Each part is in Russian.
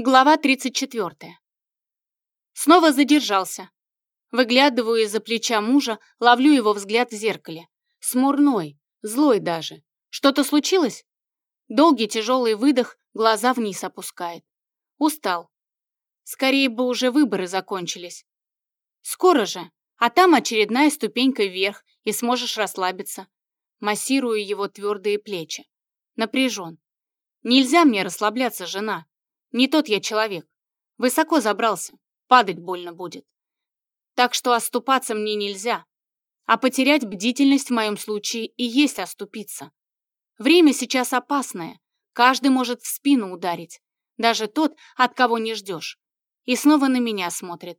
Глава 34. Снова задержался. Выглядываю из-за плеча мужа, ловлю его взгляд в зеркале. Смурной, злой даже. Что-то случилось? Долгий тяжелый выдох, глаза вниз опускает. Устал. Скорее бы уже выборы закончились. Скоро же, а там очередная ступенька вверх, и сможешь расслабиться. Массирую его твердые плечи. Напряжен. Нельзя мне расслабляться, жена. Не тот я человек. Высоко забрался, падать больно будет. Так что оступаться мне нельзя. А потерять бдительность в моем случае и есть оступиться. Время сейчас опасное. Каждый может в спину ударить. Даже тот, от кого не ждешь. И снова на меня смотрит.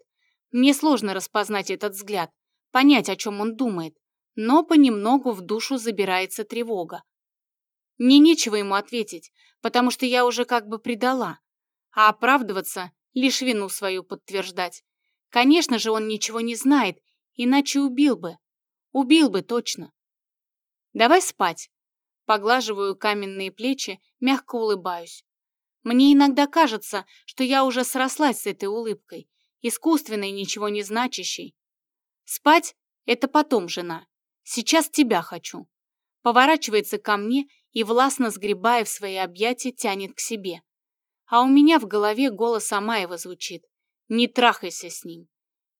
Мне сложно распознать этот взгляд, понять, о чем он думает. Но понемногу в душу забирается тревога. Мне нечего ему ответить, потому что я уже как бы предала а оправдываться — лишь вину свою подтверждать. Конечно же, он ничего не знает, иначе убил бы. Убил бы точно. Давай спать. Поглаживаю каменные плечи, мягко улыбаюсь. Мне иногда кажется, что я уже срослась с этой улыбкой, искусственной, ничего не значащей. Спать — это потом, жена. Сейчас тебя хочу. Поворачивается ко мне и, властно сгребая в свои объятия, тянет к себе. А у меня в голове голос Амаева звучит. Не трахайся с ним.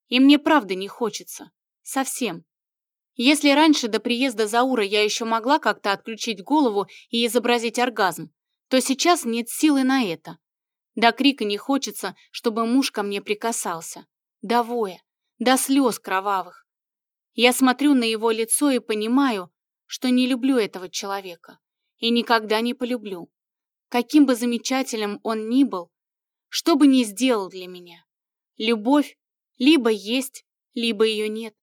И мне правда не хочется. Совсем. Если раньше до приезда Заура я еще могла как-то отключить голову и изобразить оргазм, то сейчас нет силы на это. До крика не хочется, чтобы муж ко мне прикасался. До воя, до слез кровавых. Я смотрю на его лицо и понимаю, что не люблю этого человека. И никогда не полюблю каким бы замечательным он ни был, что бы ни сделал для меня. Любовь либо есть, либо ее нет.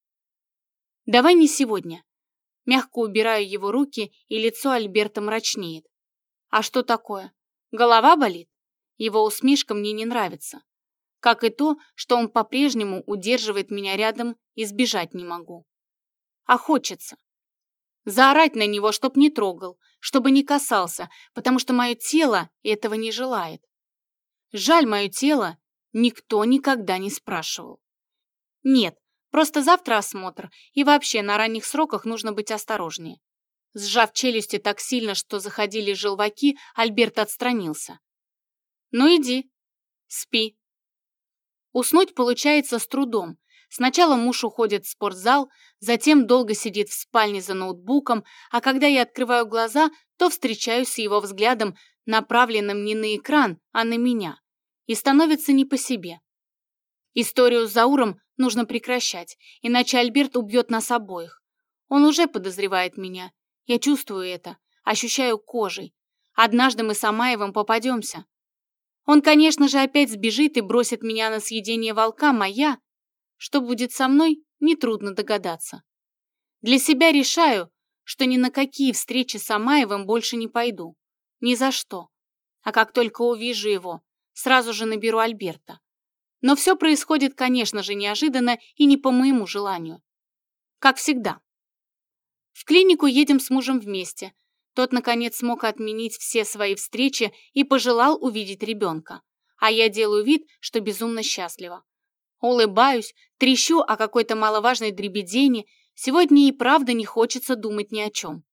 Давай не сегодня. Мягко убираю его руки, и лицо Альберта мрачнеет. А что такое? Голова болит? Его усмешка мне не нравится. Как и то, что он по-прежнему удерживает меня рядом и сбежать не могу. А хочется. Заорать на него, чтоб не трогал, чтобы не касался, потому что мое тело этого не желает. Жаль, мое тело никто никогда не спрашивал. Нет, просто завтра осмотр, и вообще на ранних сроках нужно быть осторожнее. Сжав челюсти так сильно, что заходили желваки, Альберт отстранился. «Ну иди, спи». Уснуть получается с трудом, Сначала муж уходит в спортзал, затем долго сидит в спальне за ноутбуком, а когда я открываю глаза, то встречаюсь с его взглядом, направленным не на экран, а на меня. И становится не по себе. Историю с Зауром нужно прекращать, иначе Альберт убьет нас обоих. Он уже подозревает меня. Я чувствую это, ощущаю кожей. Однажды мы с Амаевым попадемся. Он, конечно же, опять сбежит и бросит меня на съедение волкам, а я... Что будет со мной, нетрудно догадаться. Для себя решаю, что ни на какие встречи с Амаевым больше не пойду. Ни за что. А как только увижу его, сразу же наберу Альберта. Но все происходит, конечно же, неожиданно и не по моему желанию. Как всегда. В клинику едем с мужем вместе. Тот, наконец, смог отменить все свои встречи и пожелал увидеть ребенка. А я делаю вид, что безумно счастлива. Улыбаюсь, трещу о какой-то маловажной дребедени. Сегодня и правда не хочется думать ни о чем.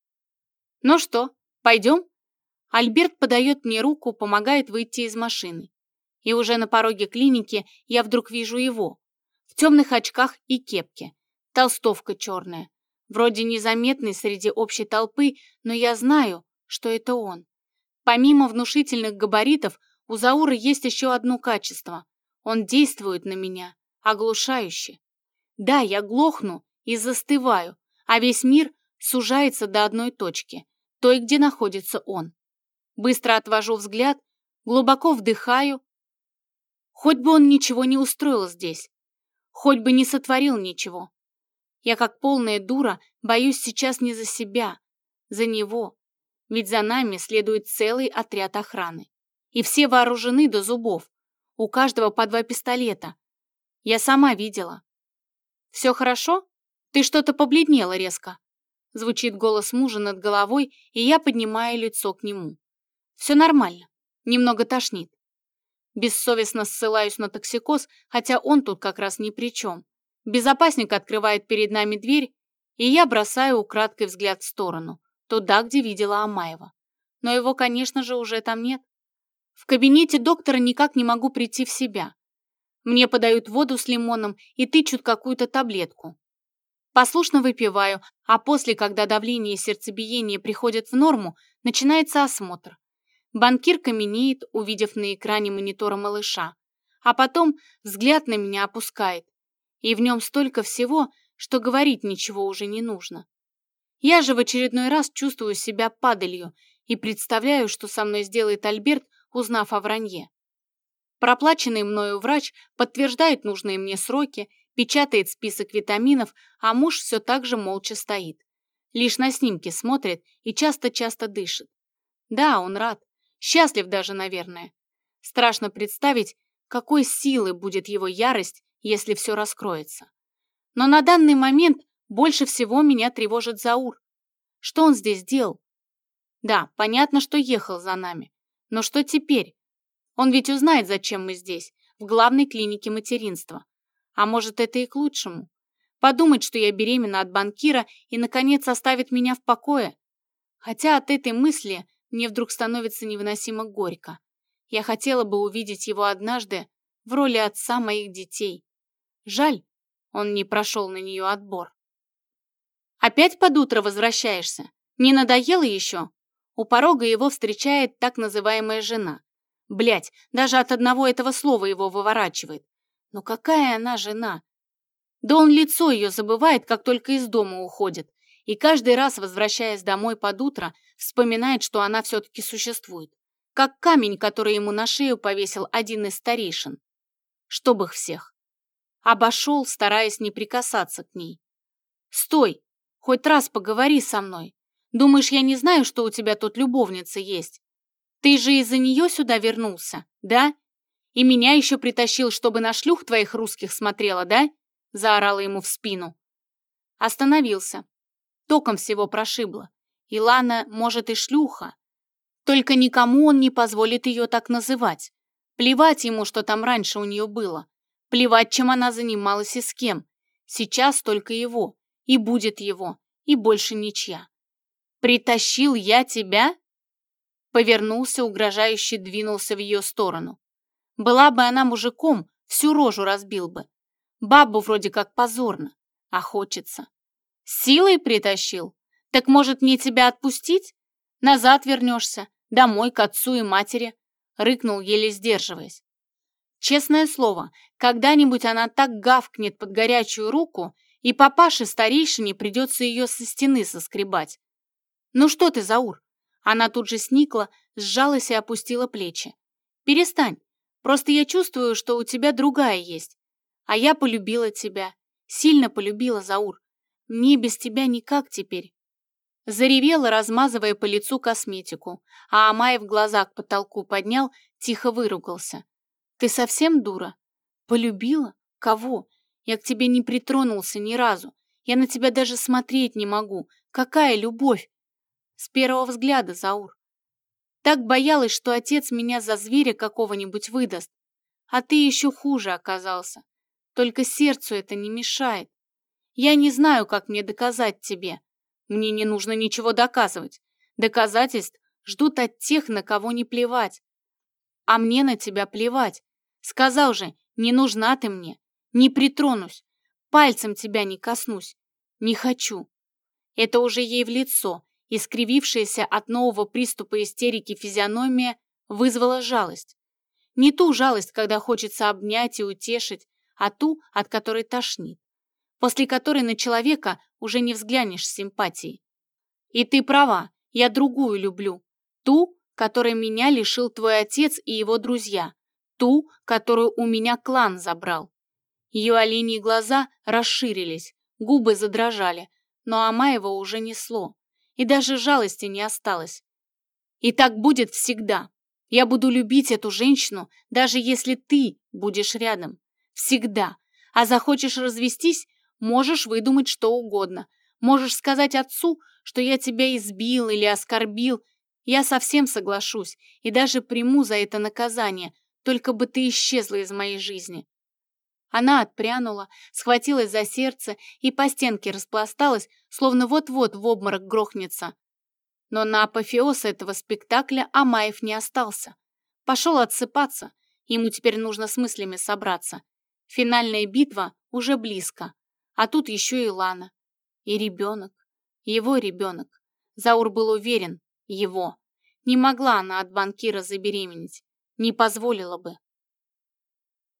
Ну что, пойдем? Альберт подает мне руку, помогает выйти из машины. И уже на пороге клиники я вдруг вижу его. В темных очках и кепке. Толстовка черная. Вроде незаметный среди общей толпы, но я знаю, что это он. Помимо внушительных габаритов, у Заура есть еще одно качество. Он действует на меня оглушающе. Да, я глохну и застываю, а весь мир сужается до одной точки, той, где находится он. Быстро отвожу взгляд, глубоко вдыхаю. Хоть бы он ничего не устроил здесь, хоть бы не сотворил ничего. Я, как полная дура, боюсь сейчас не за себя, за него, ведь за нами следует целый отряд охраны. И все вооружены до зубов, у каждого по два пистолета. Я сама видела. «Все хорошо? Ты что-то побледнела резко». Звучит голос мужа над головой, и я поднимаю лицо к нему. «Все нормально. Немного тошнит». Бессовестно ссылаюсь на токсикоз, хотя он тут как раз ни при чем. Безопасник открывает перед нами дверь, и я бросаю украдкой взгляд в сторону, туда, где видела Амаева. Но его, конечно же, уже там нет. В кабинете доктора никак не могу прийти в себя. Мне подают воду с лимоном и тычут какую-то таблетку. Послушно выпиваю, а после, когда давление и сердцебиение приходят в норму, начинается осмотр. Банкир каменеет, увидев на экране монитора малыша, а потом взгляд на меня опускает. И в нем столько всего, что говорить ничего уже не нужно. Я же в очередной раз чувствую себя падалью и представляю, что со мной сделает Альберт, узнав о вранье. Проплаченный мною врач подтверждает нужные мне сроки, печатает список витаминов, а муж все так же молча стоит. Лишь на снимке смотрит и часто-часто дышит. Да, он рад. Счастлив даже, наверное. Страшно представить, какой силы будет его ярость, если все раскроется. Но на данный момент больше всего меня тревожит Заур. Что он здесь делал? Да, понятно, что ехал за нами. Но что теперь? Он ведь узнает, зачем мы здесь, в главной клинике материнства. А может, это и к лучшему. Подумать, что я беременна от банкира и, наконец, оставит меня в покое. Хотя от этой мысли мне вдруг становится невыносимо горько. Я хотела бы увидеть его однажды в роли отца моих детей. Жаль, он не прошел на нее отбор. «Опять под утро возвращаешься? Не надоело еще?» У порога его встречает так называемая жена. Блять, даже от одного этого слова его выворачивает. Но какая она жена? Да он лицо ее забывает, как только из дома уходит. И каждый раз, возвращаясь домой под утро, вспоминает, что она все-таки существует. Как камень, который ему на шею повесил один из старейшин. Чтоб их всех. Обошел, стараясь не прикасаться к ней. «Стой! Хоть раз поговори со мной. Думаешь, я не знаю, что у тебя тут любовница есть? Ты же из-за нее сюда вернулся, да? И меня еще притащил, чтобы на шлюх твоих русских смотрела, да?» Заорала ему в спину. Остановился. Током всего прошибло. Илана, может, и шлюха. Только никому он не позволит ее так называть. Плевать ему, что там раньше у нее было. Плевать, чем она занималась и с кем. Сейчас только его. И будет его. И больше ничья. «Притащил я тебя?» Повернулся, угрожающе двинулся в ее сторону. Была бы она мужиком, всю рожу разбил бы. Бабу вроде как позорно, а хочется. Силой притащил? Так может мне тебя отпустить? Назад вернешься, домой к отцу и матери, рыкнул, еле сдерживаясь. Честное слово, когда-нибудь она так гавкнет под горячую руку, и папаше старейшине придется ее со стены соскребать. «Ну что ты, Заур?» Она тут же сникла, сжалась и опустила плечи. «Перестань. Просто я чувствую, что у тебя другая есть. А я полюбила тебя. Сильно полюбила, Заур. Мне без тебя никак теперь». Заревела, размазывая по лицу косметику, а Амаев глаза к потолку поднял, тихо выругался. «Ты совсем дура? Полюбила? Кого? Я к тебе не притронулся ни разу. Я на тебя даже смотреть не могу. Какая любовь? С первого взгляда, Заур. Так боялась, что отец меня за зверя какого-нибудь выдаст. А ты еще хуже оказался. Только сердцу это не мешает. Я не знаю, как мне доказать тебе. Мне не нужно ничего доказывать. Доказательств ждут от тех, на кого не плевать. А мне на тебя плевать. Сказал же, не нужна ты мне. Не притронусь. Пальцем тебя не коснусь. Не хочу. Это уже ей в лицо, искривившаяся от нового приступа истерики физиономия вызвала жалость. Не ту жалость, когда хочется обнять и утешить, а ту, от которой тошнит, после которой на человека уже не взглянешь с симпатией. И ты права, я другую люблю, ту, которой меня лишил твой отец и его друзья, ту, которую у меня клан забрал. Ее оленьи глаза расширились, губы задрожали, но Амаева уже несло и даже жалости не осталось. И так будет всегда. Я буду любить эту женщину, даже если ты будешь рядом. Всегда. А захочешь развестись, можешь выдумать что угодно. Можешь сказать отцу, что я тебя избил или оскорбил. Я совсем соглашусь и даже приму за это наказание, Только бы ты исчезла из моей жизни. Она отпрянула, схватилась за сердце и по стенке распласталась, словно вот-вот в обморок грохнется. Но на апофеоз этого спектакля Амаев не остался. Пошел отсыпаться, ему теперь нужно с мыслями собраться. Финальная битва уже близко, а тут еще и Лана. И ребенок, его ребенок. Заур был уверен, его. Не могла она от банкира забеременеть, не позволила бы.